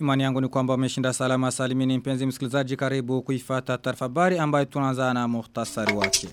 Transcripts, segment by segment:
Imani yangu ni kwamba umeshinda salama salimini mpenzi msikilizaji karibu kuifata taarifa habari ambayo tunaanza na muhtasari wake.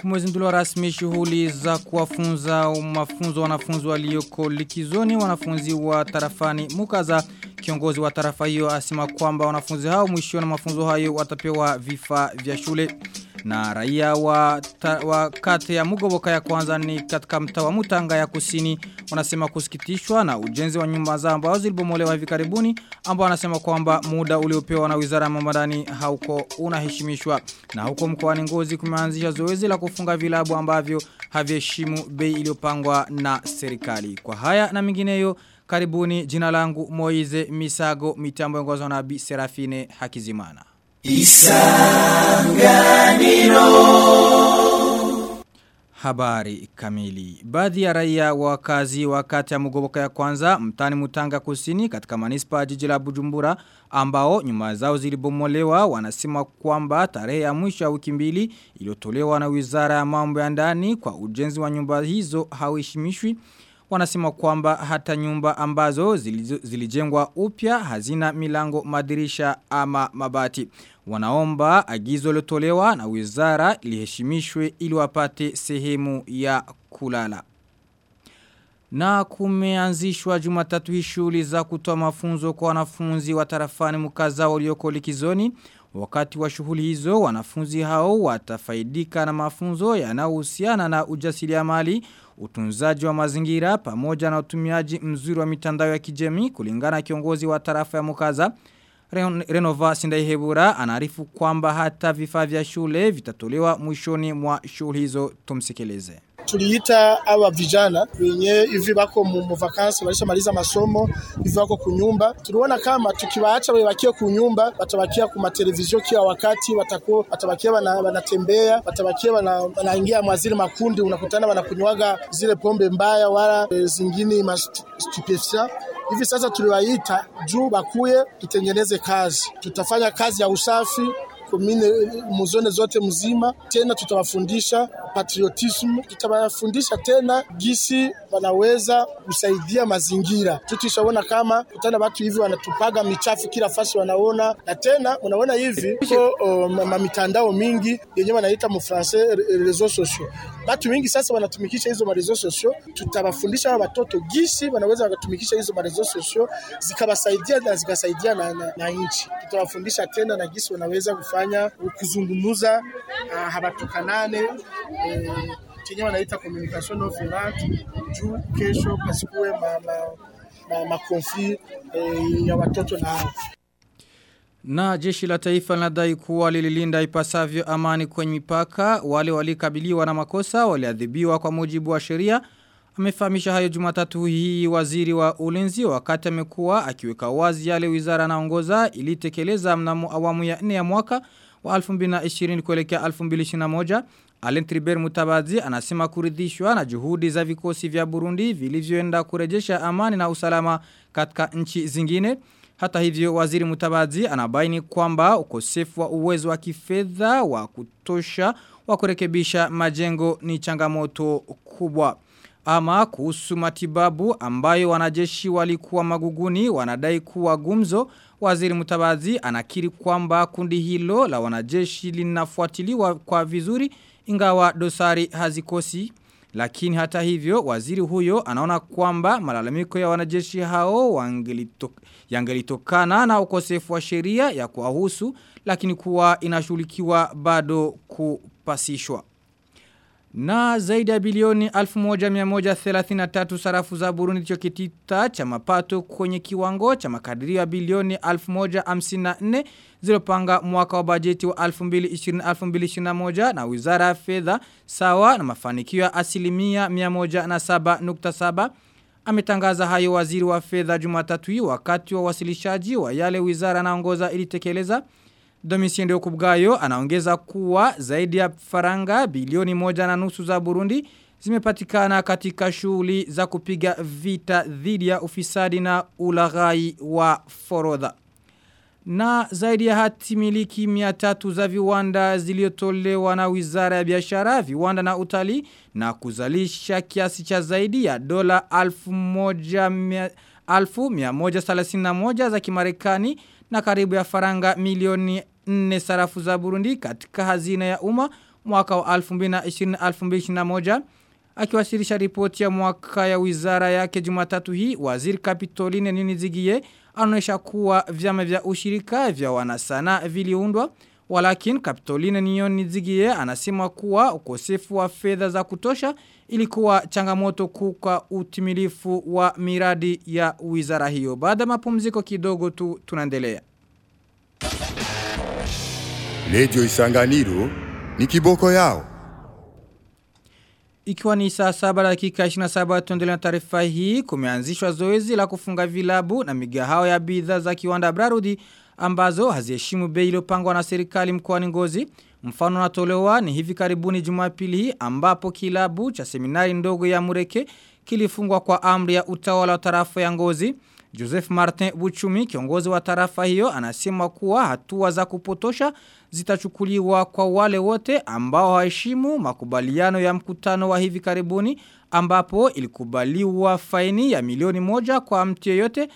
Kumezinduliwa rasmi shughuli za kuwafunza mafunzo wanafunzi walioko likizoni wanafunzi wa tarafani Mukaza. Kiongozi wa tarafa hiyo asema kwamba wanafunzi hao mwishio na mafunzo hayo watapewa vifaa vya shule. Na raia wa, ta, wa kate ya Mugoboka ya kwanza ni katika mtaa wa Mutanga ya kusini wanasema kusikitishwa na ujenzi wa nyumba zao ambao zilibomolewa hivi karibuni ambao wanasema kwamba muda uliopewa na Wizara ya Mambo Ndani hauko unaheshimishwa. Na huko mkoani Ngozi kumeanzisha zoezi la kufunga vilabu ambavyo haviheshimu bei iliyopangwa na serikali. Kwa haya na mingineyo karibuni. Jina langu Moize Misago mitambo yongozwa na Bi Serafine Hakizimana. Isanganiro Habari kamili. Baadhi ya raia wakazi wakati ya mgoboka ya kwanza mtani mutanga kusini katika manispa jiji la Bujumbura ambao nyuma zao zilibomolewa wanasema kwamba tarehe ya mwisho ya wiki mbili iliyotolewa na Wizara ya Mambo ya Ndani kwa ujenzi wa nyumba hizo hauheshimishwi wanasema kwamba hata nyumba ambazo zilijengwa upya hazina milango madirisha ama mabati. Wanaomba agizo lotolewa na wizara liheshimishwe ili wapate sehemu ya kulala. Na kumeanzishwa jumatatu hii shughuli za kutoa mafunzo kwa wanafunzi wa tarafani mkaza walioko likizoni. Wakati wa shughuli hizo wanafunzi hao watafaidika na mafunzo yanayohusiana na ujasiriamali utunzaji wa mazingira pamoja na utumiaji mzuri wa mitandao ya kijamii kulingana na kiongozi wa tarafa ya Mukaza Renova Sindaihebura anarifu kwamba hata vifaa vya shule vitatolewa mwishoni mwa shughuli hizo. Tumsikeleze tuliita awa vijana wenye hivi bako mu vacances barisha maliza masomo hivi wako kunyumba. Tuliona kama tukiwaacha wabakie kunyumba watabakia ku televizio wakati watako watabakia wanatembea watabakia wanaingia mwazili makundi unakutana wanakunywaga zile pombe mbaya wala e, zingine hivi sasa tuliwaita juu bakuye tutengeneze kazi tutafanya kazi ya usafi komine muzone zote mzima. Tena tutawafundisha patriotism, tutawafundisha tena gisi wanaweza kusaidia mazingira. Tutishaona kama kutana watu hivi wanatupaga michafu kila fasi wanaona, na tena unaona hivi ko ma mitandao mingi yenye wanaita mu français réseaux sociaux. Watu wengi sasa wanatumikisha hizo marezo sociaux. Tutawafundisha watoto gisi wanaweza wakatumikisha hizo marezo sociaux zikawasaidia na zikasaidia na, na, na nchi. Tutawafundisha tena na gisi wanaweza kufanya kuzungumuza uh, habatukanane eh, chenye wanaita communication of violente juu kesho pasikuwe ma, ma, ma, ma conflit eh, ya watoto na na jeshi la taifa linadai kuwa lililinda ipasavyo amani kwenye mipaka. Wale walikabiliwa na makosa waliadhibiwa kwa mujibu wa sheria. Amefahamisha hayo jumatatu hii waziri wa ulinzi wakati amekuwa akiweka wazi yale wizara naongoza ilitekeleza mnamo awamu ya 4 ya mwaka wa 2020 kuelekea 2021. Alain Tribert Mutabazi anasema kuridhishwa na juhudi za vikosi vya Burundi vilivyoenda kurejesha amani na usalama katika nchi zingine. Hata hivyo waziri Mutabazi anabaini kwamba ukosefu wa uwezo wa kifedha wa kutosha wa kurekebisha majengo ni changamoto kubwa. Ama kuhusu matibabu ambayo wanajeshi walikuwa maguguni wanadai kuwa gumzo waziri mutabazi anakiri kwamba kundi hilo la wanajeshi linafuatiliwa kwa vizuri ingawa dosari hazikosi lakini hata hivyo waziri huyo anaona kwamba malalamiko ya wanajeshi hao yangelitokana na ukosefu wa sheria ya kuwahusu lakini kuwa inashughulikiwa bado kupasishwa na zaidi ya bilioni 1133 sarafu za Burundi ndicho kitita cha mapato kwenye kiwango cha makadirio ya bilioni 1054 zilopanga mwaka wa bajeti wa 2020-2021 na wizara ya fedha sawa na mafanikio ya asilimia 107.7 ametangaza hayo waziri wa fedha Jumatatu hii wakati wa wasilishaji wa yale wizara naongoza ilitekeleza Domitien Kubgayo anaongeza kuwa zaidi ya faranga bilioni moja na nusu za Burundi zimepatikana katika shughuli za kupiga vita dhidi ya ufisadi na ulaghai wa forodha. Na zaidi ya hati miliki miatatu za viwanda ziliotolewa na wizara ya biashara, viwanda na utali na kuzalisha kiasi cha zaidi ya dola alfu moja, mia, 1131 za kimarekani na karibu ya faranga milioni 4 sarafu za Burundi katika hazina ya umma mwaka wa 2020-2021 akiwasilisha ripoti ya mwaka ya wizara yake Jumatatu hii waziri Kapitoline Ninizigie anaonyesha kuwa vyama vya ushirika vya wanasana viliundwa Walakin Kapitoline Ninizigiye anasema kuwa ukosefu wa fedha za kutosha ilikuwa changamoto kwa utimilifu wa miradi ya wizara hiyo. Baada mapumziko kidogo tu tunaendelea. Radio Isanganiro ni kiboko yao. Ikiwa ni saa saba dakika 27 tuendelea na taarifa hii kumeanzishwa zoezi la kufunga vilabu na migahao ya bidhaa za kiwanda Brarudi ambazo haziheshimu bei iliyopangwa na serikali mkoani Ngozi. Mfano natolewa ni hivi karibuni Jumapili hii ambapo kilabu cha seminari ndogo ya Mureke kilifungwa kwa amri ya utawala wa tarafa ya Ngozi. Joseph Martin Buchumi kiongozi wa tarafa hiyo anasema kuwa hatua za kupotosha zitachukuliwa kwa wale wote ambao hawaheshimu makubaliano ya mkutano wa hivi karibuni ambapo ilikubaliwa faini ya milioni moja kwa mtu yeyote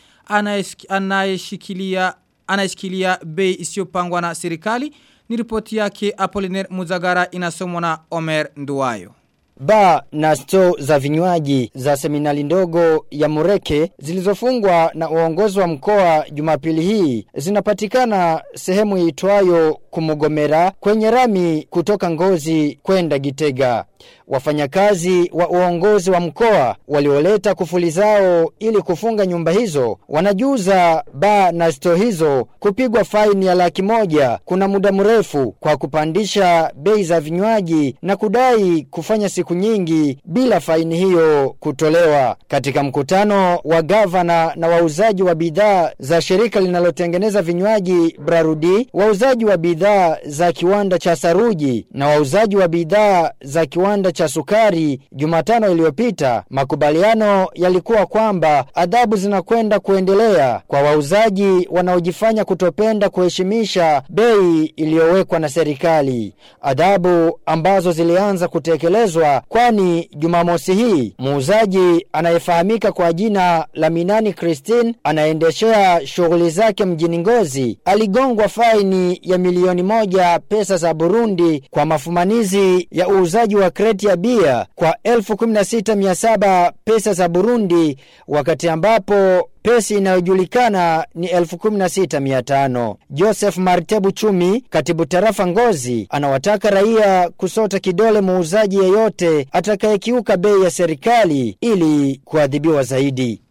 anayeshikilia anayeshikilia bei isiyopangwa na serikali ni ripoti yake Apollinaire Muzagara inasomwa na Omer Nduwayo. Ba na sto za vinywaji za seminali ndogo ya Mureke zilizofungwa na uongozi wa mkoa Jumapili hii zinapatikana sehemu iitwayo Kumugomera kwenye rami kutoka Ngozi kwenda Gitega. Wafanyakazi wa uongozi wa mkoa walioleta kufuli zao ili kufunga nyumba hizo wanajuza ba na sto hizo kupigwa faini ya laki moja kuna muda mrefu kwa kupandisha bei za vinywaji na kudai kufanya siku nyingi bila faini hiyo kutolewa. Katika mkutano wa gavana na wauzaji wa bidhaa za shirika linalotengeneza vinywaji Brarudi, wauzaji wa bidhaa za kiwanda cha Saruji na wauzaji wa bidhaa za kiwanda cha sukari Jumatano iliyopita, makubaliano yalikuwa kwamba adhabu zinakwenda kuendelea kwa wauzaji wanaojifanya kutopenda kuheshimisha bei iliyowekwa na serikali. Adhabu ambazo zilianza kutekelezwa kwani Jumamosi hii muuzaji anayefahamika kwa jina la Minani Christine anaendeshea shughuli zake mjini Ngozi aligongwa faini ya milioni moja pesa za Burundi kwa mafumanizi ya uuzaji wa kreti ya bia kwa 16700 pesa za Burundi wakati ambapo pesa inayojulikana ni 16500. Joseph Martebu Chumi, katibu tarafa Ngozi, anawataka raia kusota kidole muuzaji yeyote atakayekiuka bei ya serikali ili kuadhibiwa zaidi.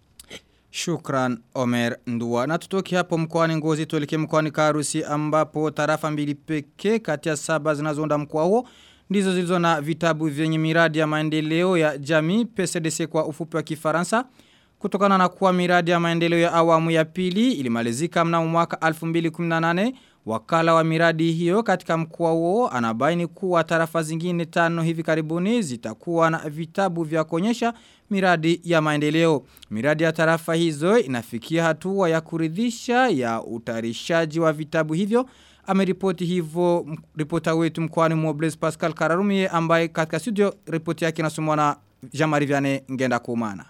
Shukran Omer Ndua. Na tutoki hapo mkoani Ngozi tuelekee mkoani Karusi ambapo tarafa mbili peke kati ya saba zinazounda mkoa huo ndizo zilizo na vitabu vyenye miradi ya maendeleo ya jamii PCDC kwa ufupi wa Kifaransa. Kutokana na kuwa miradi ya maendeleo ya awamu ya pili ilimalizika mnamo mwaka 2018 wakala wa miradi hiyo katika mkoa huo anabaini kuwa tarafa zingine tano hivi karibuni zitakuwa na vitabu vya kuonyesha miradi ya maendeleo. Miradi ya tarafa hizo inafikia hatua ya kuridhisha ya utarishaji wa vitabu hivyo ameripoti hivyo ripota wetu mkoani Mobles Pascal Kararumie ambaye katika studio ripoti yake inasomwa na Jean-Marie Vianney Ngenda Kumana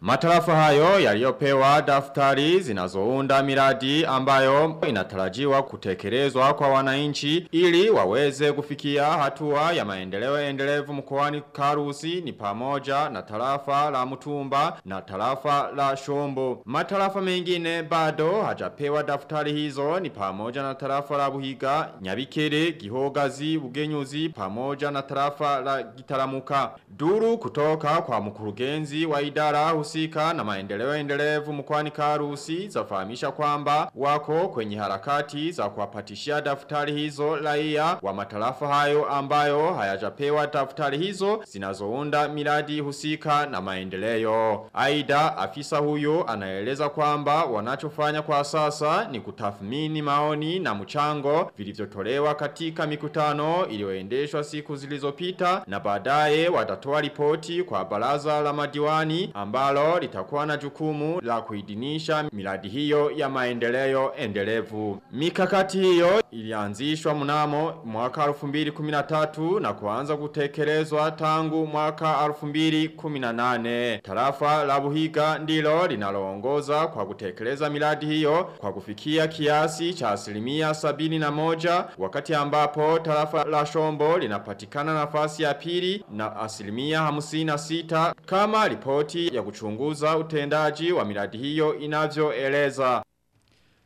Matarafa hayo yaliyopewa daftari zinazounda miradi ambayo inatarajiwa kutekelezwa kwa wananchi ili waweze kufikia hatua ya maendeleo endelevu mkoani Karusi ni pamoja na tarafa la Mutumba na tarafa la Shombo. Matarafa mengine bado hajapewa daftari hizo ni pamoja na tarafa la Buhiga, Nyabikere, Gihogazi, Bugenyuzi pamoja na tarafa la Gitaramuka. Duru kutoka kwa mkurugenzi wa idara husika na maendeleo endelevu mkoani Karusi zafahamisha kwamba wako kwenye harakati za kuwapatishia daftari hizo raia wa matarafa hayo ambayo hayajapewa daftari hizo zinazounda miradi husika na maendeleo. Aida afisa huyo anaeleza kwamba wanachofanya kwa sasa ni kutathmini maoni na mchango vilivyotolewa katika mikutano iliyoendeshwa siku zilizopita na baadaye watatoa ripoti kwa baraza la madiwani ambalo nalo litakuwa na jukumu la kuidinisha miradi hiyo ya maendeleo endelevu. Mikakati hiyo ilianzishwa mnamo mwaka 2013 na kuanza kutekelezwa tangu mwaka 2018. Tarafa la Buhiga ndilo linaloongoza kwa kutekeleza miradi hiyo kwa kufikia kiasi cha asilimia sabini na moja wakati ambapo tarafa la Shombo linapatikana nafasi ya pili na asilimia hamsini na sita kama ripoti ya kuchunguza utendaji wa miradi hiyo inavyoeleza.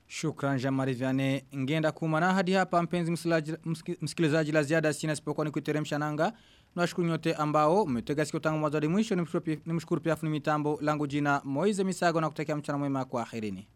Shukran Jamari ngenda kumana hadi hapa mpenzi msikilizaji la ziada sina sipokuwa ni kuiteremsha nanga. Nawashukuru nyote ambao mmetega sikio tangu mwanzo hadi mwisho nimshukuru pia afuni mitambo langu jina Moize Misago na kutakia mchana mwema kwa akhirini.